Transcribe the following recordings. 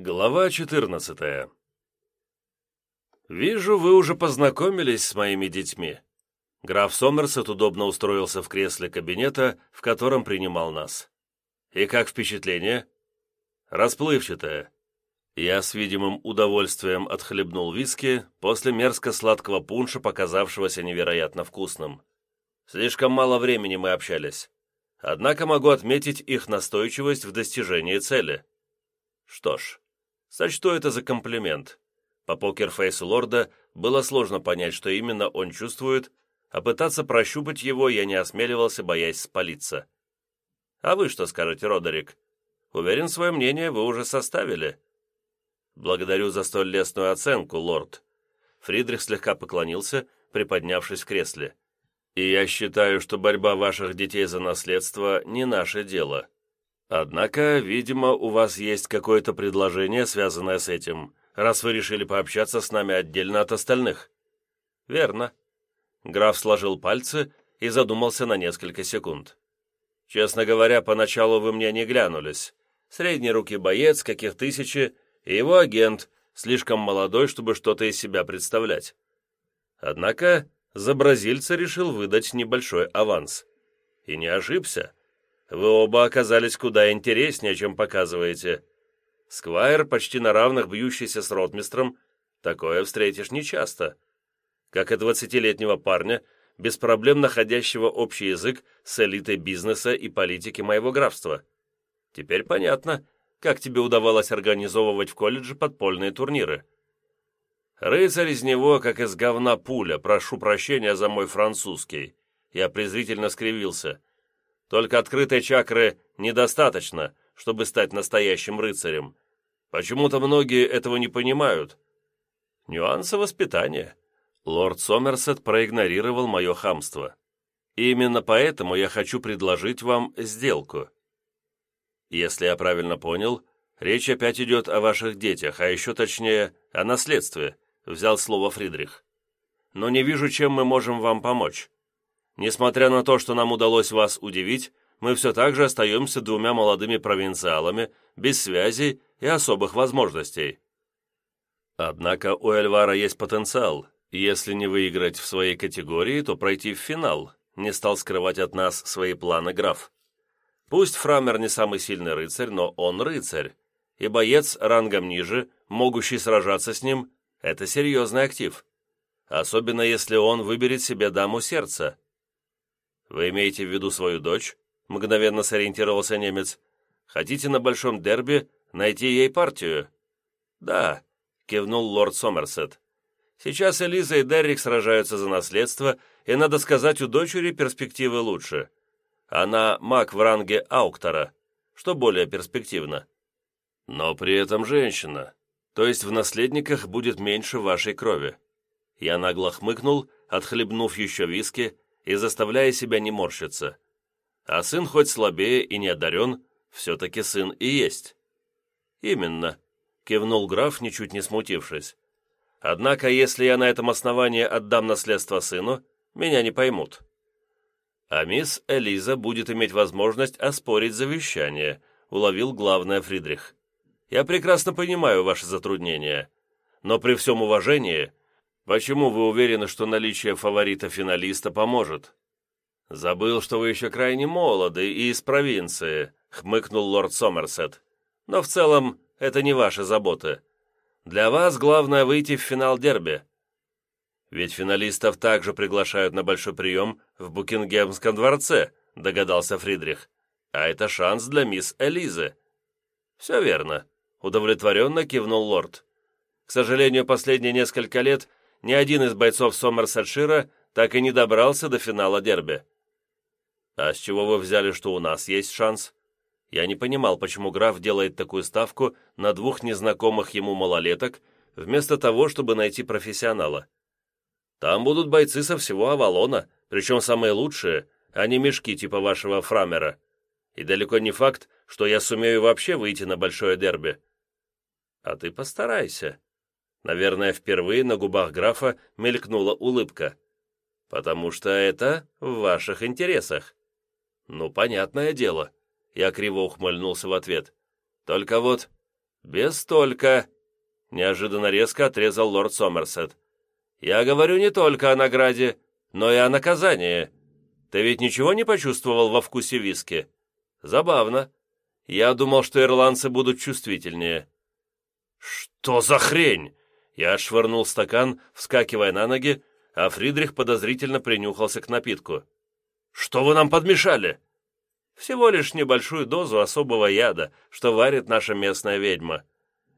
Глава 14 «Вижу, вы уже познакомились с моими детьми». Граф Сомерсет удобно устроился в кресле кабинета, в котором принимал нас. «И как впечатление?» «Расплывчатое». Я с видимым удовольствием отхлебнул виски после мерзко-сладкого пунша, показавшегося невероятно вкусным. Слишком мало времени мы общались. Однако могу отметить их настойчивость в достижении цели. Что ж, Сочту это за комплимент. По покерфейсу лорда было сложно понять, что именно он чувствует, а пытаться прощупать его я не осмеливался, боясь спалиться. «А вы что скажете, Родерик? Уверен, свое мнение вы уже составили». «Благодарю за столь лестную оценку, лорд». Фридрих слегка поклонился, приподнявшись в кресле. «И я считаю, что борьба ваших детей за наследство не наше дело. Однако, видимо, у вас есть какое-то предложение, связанное с этим, раз вы решили пообщаться с нами отдельно от остальных». «Верно». Граф сложил пальцы и задумался на несколько секунд. «Честно говоря, поначалу вы мне не глянулись. Средней руки боец, каких тысячи, и его агент, слишком молодой, чтобы что-то из себя представлять. Однако за бразильца решил выдать небольшой аванс. И не ошибся. Вы оба оказались куда интереснее, чем показываете. Сквайр, почти на равных бьющийся с ротмистром, такое встретишь нечасто. Как и двадцатилетнего парня, без проблем находящего общий язык с элитой бизнеса и политики моего графства. Теперь понятно, как тебе удавалось организовывать в колледже подпольные турниры. Рыцарь из него, как из говна пуля, прошу прощения за мой французский. Я презрительно скривился. Только открытой чакры недостаточно, чтобы стать настоящим рыцарем. Почему-то многие этого не понимают. Нюансы воспитания. Лорд Сомерсет проигнорировал мое хамство. И именно поэтому я хочу предложить вам сделку. Если я правильно понял, речь опять идет о ваших детях, а еще точнее, о наследстве, взял слово Фридрих. Но не вижу, чем мы можем вам помочь. Несмотря на то, что нам удалось вас удивить, мы все так же остаемся двумя молодыми провинциалами, без связей и особых возможностей. Однако у Эльвара есть потенциал. Если не выиграть в своей категории, то пройти в финал, не стал скрывать от нас свои планы граф. Пусть Фрамер не самый сильный рыцарь, но он рыцарь, и боец рангом ниже, могущий сражаться с ним, это серьезный актив. Особенно если он выберет себе даму сердца. «Вы имеете в виду свою дочь?» — мгновенно сориентировался немец. «Хотите на большом дерби найти ей партию?» «Да», — кивнул лорд Сомерсет. «Сейчас Элиза и Деррик сражаются за наследство, и, надо сказать, у дочери перспективы лучше. Она маг в ранге Ауктора, что более перспективно. Но при этом женщина, то есть в наследниках будет меньше вашей крови». Я нагло хмыкнул, отхлебнув еще виски, и заставляя себя не морщиться. А сын хоть слабее и не одарен, все-таки сын и есть. «Именно», — кивнул граф, ничуть не смутившись. «Однако, если я на этом основании отдам наследство сыну, меня не поймут». «А мисс Элиза будет иметь возможность оспорить завещание», — уловил главное Фридрих. «Я прекрасно понимаю ваши затруднения, но при всем уважении Почему вы уверены, что наличие фаворита-финалиста поможет? Забыл, что вы еще крайне молоды и из провинции, хмыкнул лорд Сомерсет. Но в целом это не ваши заботы. Для вас главное выйти в финал дерби. Ведь финалистов также приглашают на большой прием в Букингемском дворце, догадался Фридрих. А это шанс для мисс Элизы. Все верно, удовлетворенно кивнул лорд. К сожалению, последние несколько лет ни один из бойцов Сомерсетшира так и не добрался до финала дерби. А с чего вы взяли, что у нас есть шанс? Я не понимал, почему граф делает такую ставку на двух незнакомых ему малолеток, вместо того, чтобы найти профессионала. Там будут бойцы со всего Авалона, причем самые лучшие, а не мешки типа вашего Фрамера. И далеко не факт, что я сумею вообще выйти на большое дерби. А ты постарайся. Наверное, впервые на губах графа мелькнула улыбка. «Потому что это в ваших интересах». «Ну, понятное дело», — я криво ухмыльнулся в ответ. «Только вот «Без только», — неожиданно резко отрезал лорд Сомерсет. «Я говорю не только о награде, но и о наказании. Ты ведь ничего не почувствовал во вкусе виски? Забавно. Я думал, что ирландцы будут чувствительнее». «Что за хрень?» Я отшвырнул стакан, вскакивая на ноги, а Фридрих подозрительно принюхался к напитку. «Что вы нам подмешали?» «Всего лишь небольшую дозу особого яда, что варит наша местная ведьма».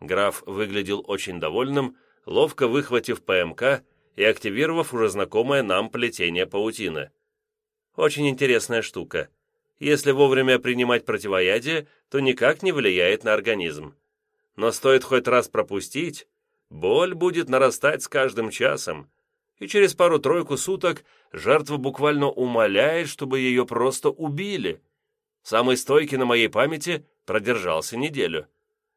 Граф выглядел очень довольным, ловко выхватив ПМК и активировав уже знакомое нам плетение паутины. Очень интересная штука. Если вовремя принимать противоядие, то никак не влияет на организм. Но стоит хоть раз пропустить, боль будет нарастать с каждым часом, и через пару-тройку суток жертва буквально умоляет, чтобы ее просто убили. Самый стойкий на моей памяти продержался неделю.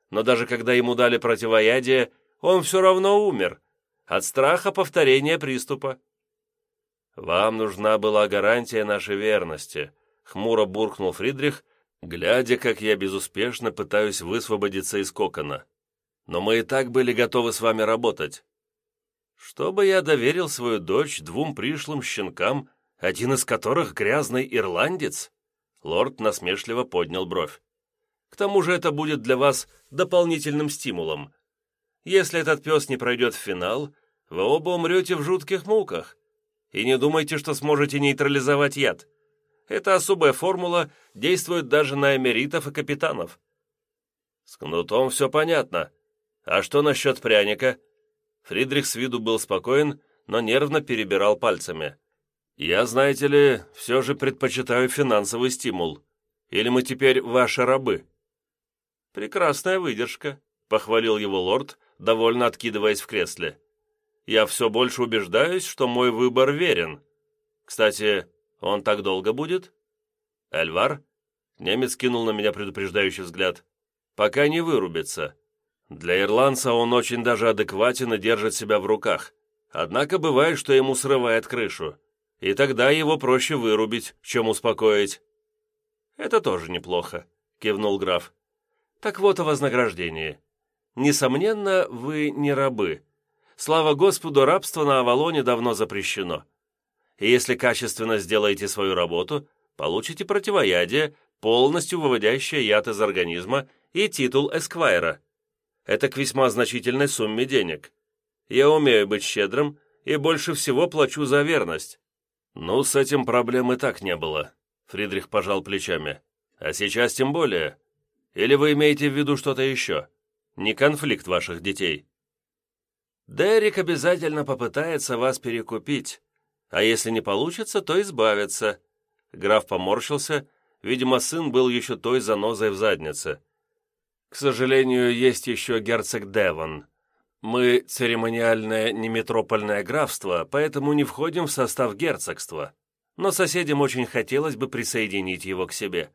Но даже когда ему дали противоядие, он все равно умер. От страха повторения приступа. «Вам нужна была гарантия нашей верности», — хмуро буркнул Фридрих, глядя, как я безуспешно пытаюсь высвободиться из кокона. «Но мы и так были готовы с вами работать. Чтобы я доверил свою дочь двум пришлым щенкам, один из которых грязный ирландец?» Лорд насмешливо поднял бровь. «К тому же это будет для вас дополнительным стимулом. Если этот пес не пройдет в финал, вы оба умрете в жутких муках. И не думайте, что сможете нейтрализовать яд. Эта особая формула действует даже на эмеритов и капитанов». «С кнутом все понятно. А что насчет пряника?» Фридрих с виду был спокоен, но нервно перебирал пальцами. «Я, знаете ли, все же предпочитаю финансовый стимул. Или мы теперь ваши рабы?» «Прекрасная выдержка», — похвалил его лорд, довольно откидываясь в кресле. «Я все больше убеждаюсь, что мой выбор верен. Кстати, он так долго будет?» «Эльвар?» — немец кинул на меня предупреждающий взгляд. «Пока не вырубится. Для ирландца он очень даже адекватен и держит себя в руках. Однако бывает, что ему срывает крышу. И тогда его проще вырубить, чем успокоить. «Это тоже неплохо», — кивнул граф. «Так вот о вознаграждении. Несомненно, вы не рабы. Слава Господу, рабство на Авалоне давно запрещено. И если качественно сделаете свою работу, получите противоядие, полностью выводящее яд из организма и титул эсквайра. Это к весьма значительной сумме денег. Я умею быть щедрым и больше всего плачу за верность». «Ну, с этим проблем и так не было», — Фридрих пожал плечами. «А сейчас тем более. Или вы имеете в виду что-то еще? Не конфликт ваших детей?» «Дерек обязательно попытается вас перекупить, а если не получится, то избавиться». Граф поморщился, видимо, сын был еще той занозой в заднице. К сожалению, есть еще герцог Девон. Мы церемониальное неметропольное графство, поэтому не входим в состав герцогства, но соседям очень хотелось бы присоединить его к себе.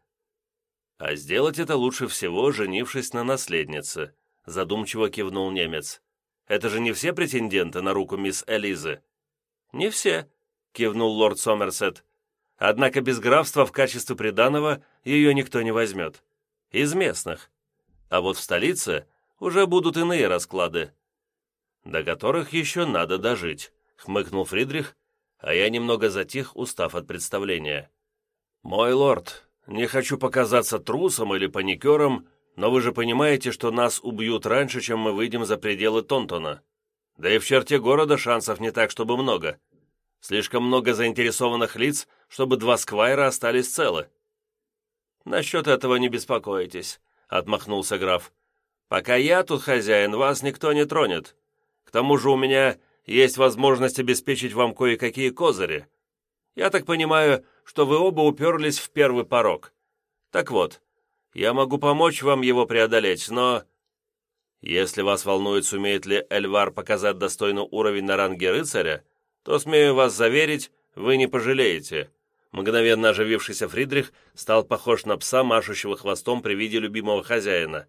А сделать это лучше всего, женившись на наследнице, задумчиво кивнул немец. Это же не все претенденты на руку мисс Элизы. Не все, кивнул лорд Сомерсет. Однако без графства в качестве приданого ее никто не возьмет. Из местных. А вот в столице уже будут иные расклады, до которых еще надо дожить», — хмыкнул Фридрих, а я немного затих, устав от представления. «Мой лорд, не хочу показаться трусом или паникером, но вы же понимаете, что нас убьют раньше, чем мы выйдем за пределы Тонтона. Да и в черте города шансов не так, чтобы много. Слишком много заинтересованных лиц, чтобы два сквайра остались целы». «Насчет этого не беспокойтесь отмахнулся граф. «Пока я тут хозяин, вас никто не тронет. К тому же у меня есть возможность обеспечить вам кое-какие козыри. Я так понимаю, что вы оба уперлись в первый порог. Так вот, я могу помочь вам его преодолеть, но...» «Если вас волнует, сумеет ли Эльвар показать достойный уровень на ранге рыцаря, то, смею вас заверить, вы не пожалеете», Мгновенно оживившийся Фридрих стал похож на пса, машущего хвостом при виде любимого хозяина.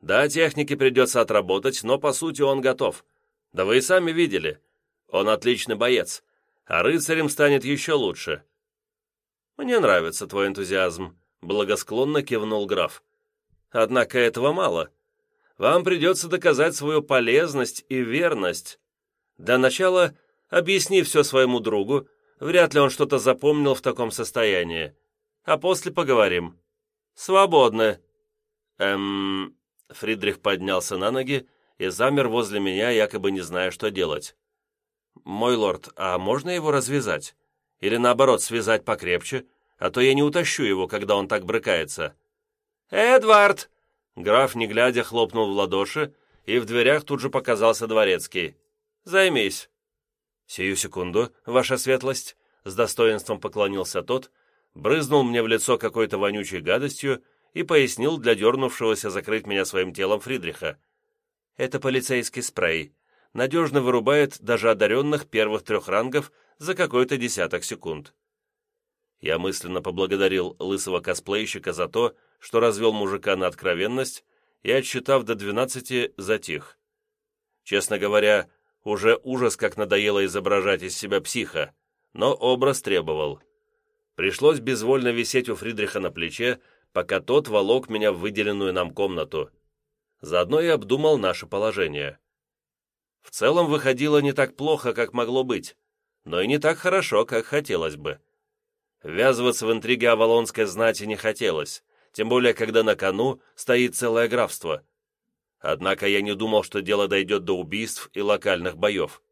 Да, технике придется отработать, но по сути он готов. Да вы и сами видели. Он отличный боец, а рыцарем станет еще лучше. Мне нравится твой энтузиазм, благосклонно кивнул граф. Однако этого мало. вам придется доказать свою полезность и верность. Для начала объясни все своему другу, вряд ли он что-то запомнил в таком состоянии. А после поговорим. Свободны. Эм... Фридрих поднялся на ноги и замер возле меня, якобы не зная, что делать. «Мой лорд, а можно его развязать? Или наоборот, связать покрепче, а то я не утащу его, когда он так брыкается». «Эдвард!» Граф, не глядя, хлопнул в ладоши, и в дверях тут же показался дворецкий. «Займись». «Сию секунду, ваша светлость», — с достоинством поклонился тот, брызнул мне в лицо какой-то вонючей гадостью и пояснил для дернувшегося закрыть меня своим телом Фридриха. «Это полицейский спрей. Надежно вырубает даже одаренных первых трех рангов за какой-то десяток секунд». Я мысленно поблагодарил лысого косплейщика за то, что развел мужика на откровенность и, отсчитав до двенадцати, затих. Честно говоря, уже ужас как надоело изображать из себя психа, но образ требовал. Пришлось безвольно висеть у Фридриха на плече, пока тот волок меня в выделенную нам комнату. Заодно и обдумал наше положение. В целом выходило не так плохо, как могло быть, но и не так хорошо, как хотелось бы. Ввязываться в интриги Авалонской знати не хотелось, тем более, когда на кону стоит целое графство. Однако я не думал, что дело дойдет до убийств и локальных боев.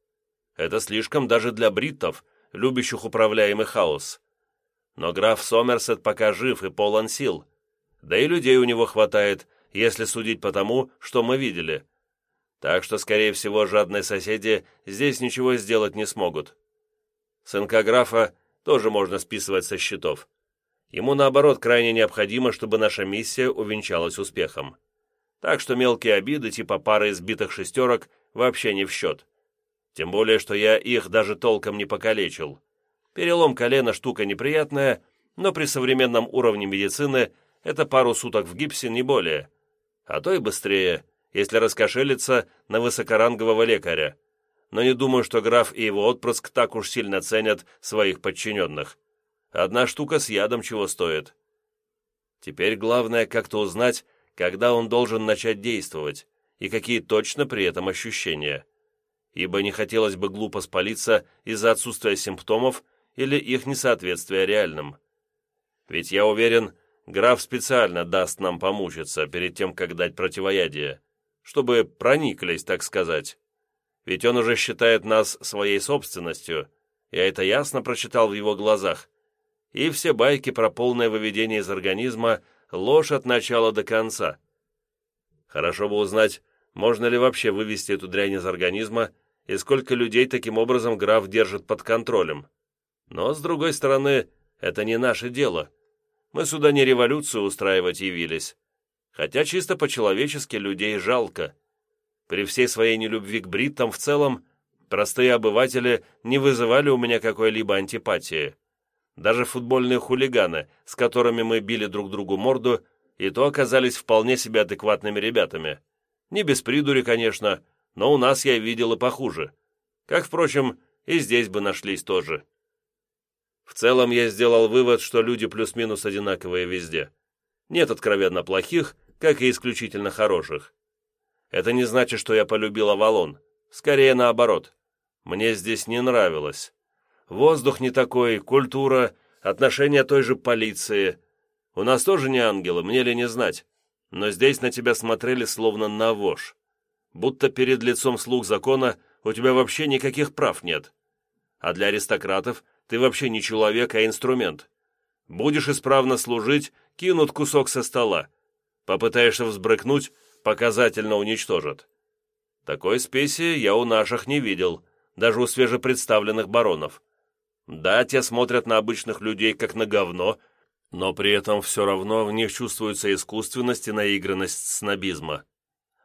Это слишком даже для бриттов, любящих управляемый хаос. Но граф Сомерсет пока жив и полон сил. Да и людей у него хватает, если судить по тому, что мы видели. Так что, скорее всего, жадные соседи здесь ничего сделать не смогут. Сынка графа тоже можно списывать со счетов. Ему, наоборот, крайне необходимо, чтобы наша миссия увенчалась успехом. Так что мелкие обиды типа пары избитых шестерок вообще не в счет. Тем более, что я их даже толком не покалечил. Перелом колена штука неприятная, но при современном уровне медицины это пару суток в гипсе, не более. А то и быстрее, если раскошелиться на высокорангового лекаря. Но не думаю, что граф и его отпрыск так уж сильно ценят своих подчиненных. Одна штука с ядом чего стоит. Теперь главное как-то узнать, когда он должен начать действовать, и какие точно при этом ощущения. Ибо не хотелось бы глупо спалиться из-за отсутствия симптомов или их несоответствия реальным. Ведь я уверен, граф специально даст нам помучиться перед тем, как дать противоядие, чтобы прониклись, так сказать. Ведь он уже считает нас своей собственностью, я это ясно прочитал в его глазах, и все байки про полное выведение из организма – ложь от начала до конца. Хорошо бы узнать, можно ли вообще вывести эту дрянь из организма и сколько людей таким образом граф держит под контролем. Но, с другой стороны, это не наше дело. Мы сюда не революцию устраивать явились. Хотя чисто по-человечески людей жалко. При всей своей нелюбви к бриттам в целом, простые обыватели не вызывали у меня какой-либо антипатии. Даже футбольные хулиганы, с которыми мы били друг другу морду, и то оказались вполне себе адекватными ребятами. Не без придури, конечно, но у нас я видел и похуже. Как, впрочем, и здесь бы нашлись тоже. В целом я сделал вывод, что люди плюс-минус одинаковые везде. Нет откровенно плохих, как и исключительно хороших. Это не значит, что я полюбил Авалон. Скорее наоборот. Мне здесь не нравилось. Воздух не такой, культура, отношения той же полиции. У нас тоже не ангелы, мне ли не знать. Но здесь на тебя смотрели словно на вошь. Будто перед лицом слуг закона у тебя вообще никаких прав нет. А для аристократов ты вообще не человек, а инструмент. Будешь исправно служить, кинут кусок со стола. Попытаешься взбрыкнуть, показательно уничтожат. Такой спеси я у наших не видел, даже у свежепредставленных баронов. Да, те смотрят на обычных людей как на говно, но при этом все равно в них чувствуется искусственность и наигранность снобизма.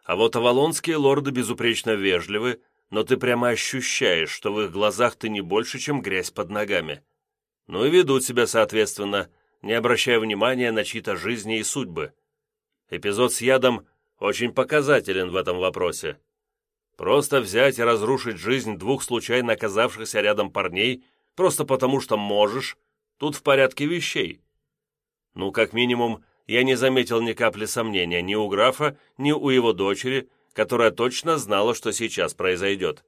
А вот авалонские лорды безупречно вежливы, но ты прямо ощущаешь, что в их глазах ты не больше, чем грязь под ногами. Ну и ведут себя соответственно, не обращая внимания на чьи-то жизни и судьбы. Эпизод с ядом очень показателен в этом вопросе. Просто взять и разрушить жизнь двух случайно оказавшихся рядом парней просто потому, что можешь, тут в порядке вещей. Ну, как минимум, я не заметил ни капли сомнения ни у графа, ни у его дочери, которая точно знала, что сейчас произойдет.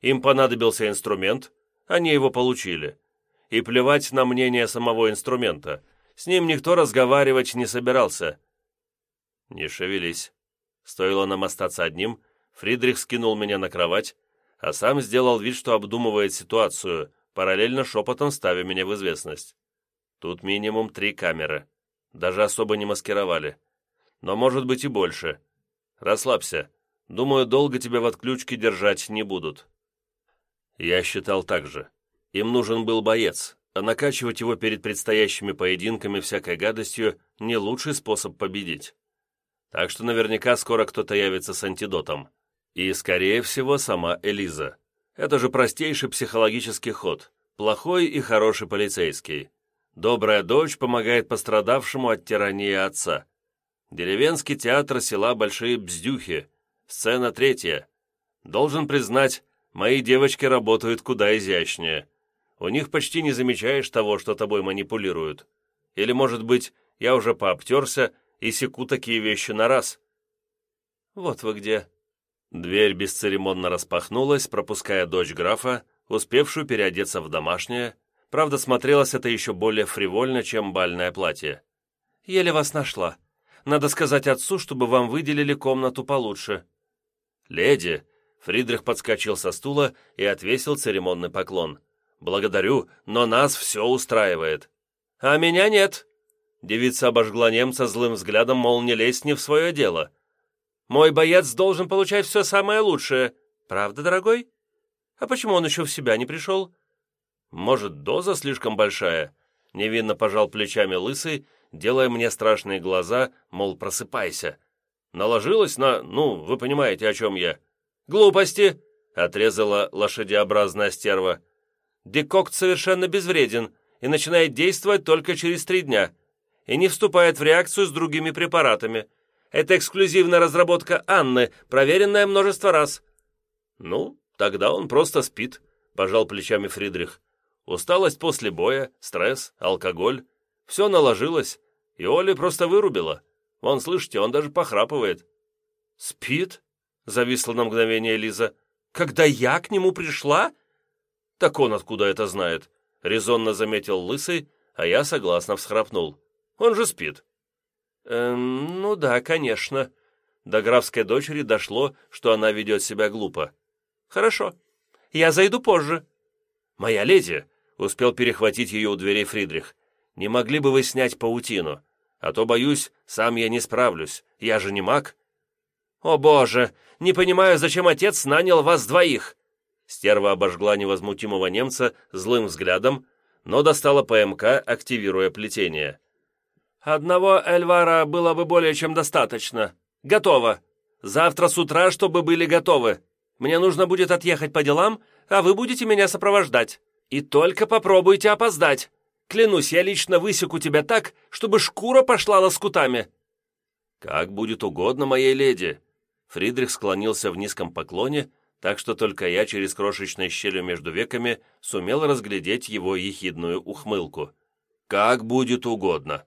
Им понадобился инструмент, они его получили. И плевать на мнение самого инструмента. С ним никто разговаривать не собирался. Не шевелись. Стоило нам остаться одним, Фридрих скинул меня на кровать, а сам сделал вид, что обдумывает ситуацию, параллельно шепотом ставя меня в известность. Тут минимум три камеры. Даже особо не маскировали. Но может быть и больше. Расслабься. Думаю, долго тебя в отключке держать не будут. Я считал так же. Им нужен был боец, а накачивать его перед предстоящими поединками всякой гадостью не лучший способ победить. Так что наверняка скоро кто-то явится с антидотом. И, скорее всего, сама Элиза. Это же простейший психологический ход. Плохой и хороший полицейский. Добрая дочь помогает пострадавшему от тирании отца. Деревенский театр села Большие Бздюхи. Сцена третья. Должен признать, мои девочки работают куда изящнее. У них почти не замечаешь того, что тобой манипулируют. Или, может быть, я уже пообтерся и секу такие вещи на раз. Вот вы где. Дверь бесцеремонно распахнулась, пропуская дочь графа, успевшую переодеться в домашнее, правда, смотрелось это еще более фривольно, чем бальное платье. «Еле вас нашла. Надо сказать отцу, чтобы вам выделили комнату получше». «Леди!» — Фридрих подскочил со стула и отвесил церемонный поклон. «Благодарю, но нас все устраивает». «А меня нет!» Девица обожгла немца злым взглядом, мол, не лезь не в свое дело. «Мой боец должен получать все самое лучшее. Правда, дорогой? А почему он еще в себя не пришел?» «Может, доза слишком большая?» Невинно пожал плечами лысый, делая мне страшные глаза, мол, просыпайся. Наложилась на... ну, вы понимаете, о чем я. «Глупости!» — отрезала лошадеобразная стерва. «Декокт совершенно безвреден и начинает действовать только через три дня и не вступает в реакцию с другими препаратами. Это эксклюзивная разработка Анны, проверенная множество раз». «Ну, тогда он просто спит», — пожал плечами Фридрих. «Усталость после боя, стресс, алкоголь. Все наложилось, и Оли просто вырубила. Вон, слышите, он даже похрапывает». «Спит?» — зависла на мгновение Лиза. «Когда я к нему пришла?» «Так он откуда это знает?» — резонно заметил Лысый, а я согласно всхрапнул. «Он же спит». «Эм, ну да, конечно». До графской дочери дошло, что она ведет себя глупо. «Хорошо, я зайду позже». «Моя леди!» — успел перехватить ее у дверей Фридрих. «Не могли бы вы снять паутину? А то, боюсь, сам я не справлюсь. Я же не маг». «О боже! Не понимаю, зачем отец нанял вас двоих!» Стерва обожгла невозмутимого немца злым взглядом, но достала ПМК, активируя плетение. «Одного Эльвара было бы более чем достаточно. Готово. Завтра с утра, чтобы были готовы. Мне нужно будет отъехать по делам, а вы будете меня сопровождать. И только попробуйте опоздать. Клянусь, я лично высеку тебя так, чтобы шкура пошла лоскутами». «Как будет угодно моей леди». Фридрих склонился в низком поклоне, так что только я через крошечную щель между веками сумел разглядеть его ехидную ухмылку. «Как будет угодно».